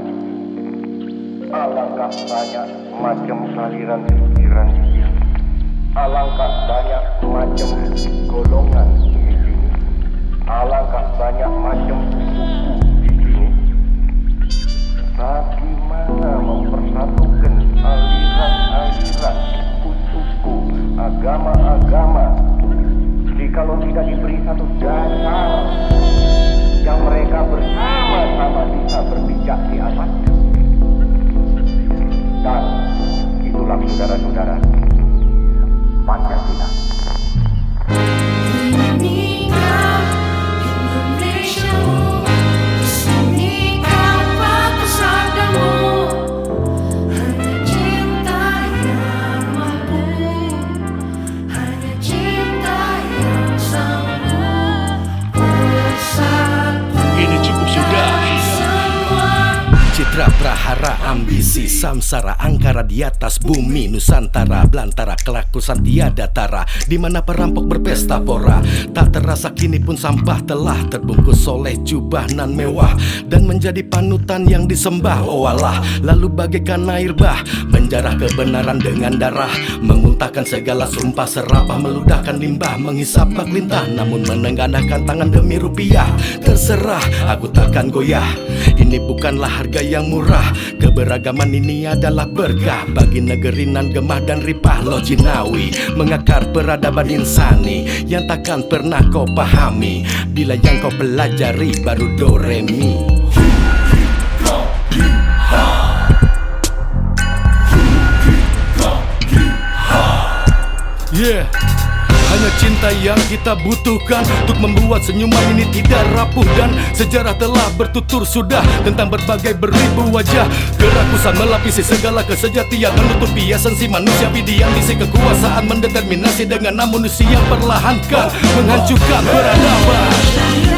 banyak macam agama di sini. Alangkah banyak macam aliran pikiran di sini. Alangkah banyak macam golongan di sini. Alangkah banyak macam suku di sini. Bagaimana mempersatukan aliran-aliran, suku, agama-agama jikalau tidak diberi satu dasar i don't Gracias. Citra prahara ambisi samsara angkara di atas bumi Nusantara belantara kelakusan tiada tara. Di mana perampok berpesta pora. Tak terasa kini pun sampah telah terbungkus oleh jubah nan mewah Dan menjadi panutan yang disembah. Oh Allah Lalu bagaikan air bah menjarah kebenaran dengan darah Menguntahkan segala sumpah serapah meludahkan limbah Menghisap bak lintah namun menengadahkan tangan demi rupiah. Terserah aku takkan goyah. Ini bukanlah harga yang murah. Keberagaman ini adalah berkah Bagi negeri nan gemah dan ripah Lojinawi Mengakar peradaban insani Yang takkan pernah kau pahami. Bila yang kau pelajari baru do re Yeah. Hanya cinta yang kita butuhkan Untuk membuat senyuman ini tidak rapuh Dan sejarah telah bertutur sudah Tentang berbagai beribu wajah. Kerakusan melapisi segala kesejatian Menutupi esensi manusia Bidianisi kekuasaan Mendeterminasi dengan manusia perlahankan Menghancurkan peradaban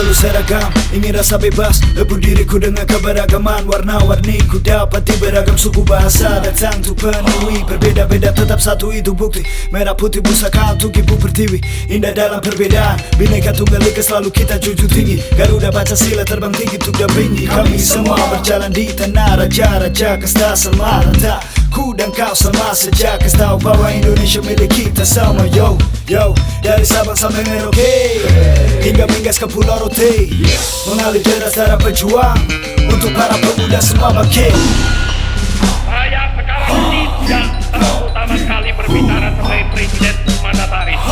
Perlu seragam, ingin rasa bebas Lebur diriku dengan keberagaman. Warna-warni ku dapati beragam suku bahasa Datang untuk penuhi. Berbeda-beda tetap satu itu bukti. Merah putih pusaka untuk ibu pertiwi. Indah dalam perbedaan Bineka tunggal ika selalu kita junjung tinggi. Garuda Pancasila terbang tinggi untuk dampingi. Kami semua berjalan di tanah raja-raja Kasta sama rata Ku dan kau sama saja Kasih tahu bahwa Indonesia milik kita sama Yo, yo. Dari Sabang sampai Merauke Hingga minggas ke Pulau Rote. Mengalir deras darah pejuang Untuk para pemuda semua bangkit. Saya sekarang tidak terutama sekali berbicara sebagai presiden mandataris.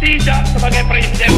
Tidak sebagai presiden